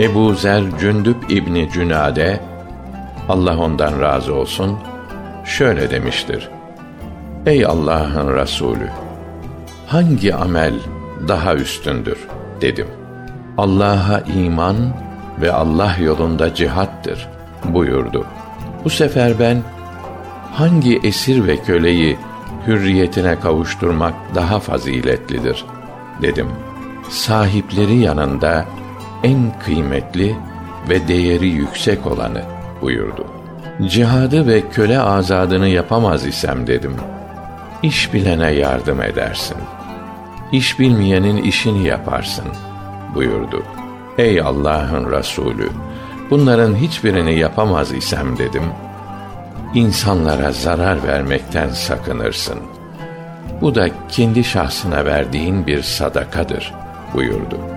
Ebu Zer Cündüp İbni Cünade Allah ondan razı olsun şöyle demiştir. Ey Allah'ın Resulü hangi amel daha üstündür dedim. Allah'a iman ve Allah yolunda cihattır buyurdu. Bu sefer ben hangi esir ve köleyi hürriyetine kavuşturmak daha faziletlidir dedim. Sahipleri yanında en kıymetli ve değeri yüksek olanı buyurdu. Cihadı ve köle azadını yapamaz isem dedim. İş bilene yardım edersin. İş bilmeyenin işini yaparsın buyurdu. Ey Allah'ın Resulü, bunların hiçbirini yapamaz isem dedim. İnsanlara zarar vermekten sakınırsın. Bu da kendi şahsına verdiğin bir sadakadır buyurdu.''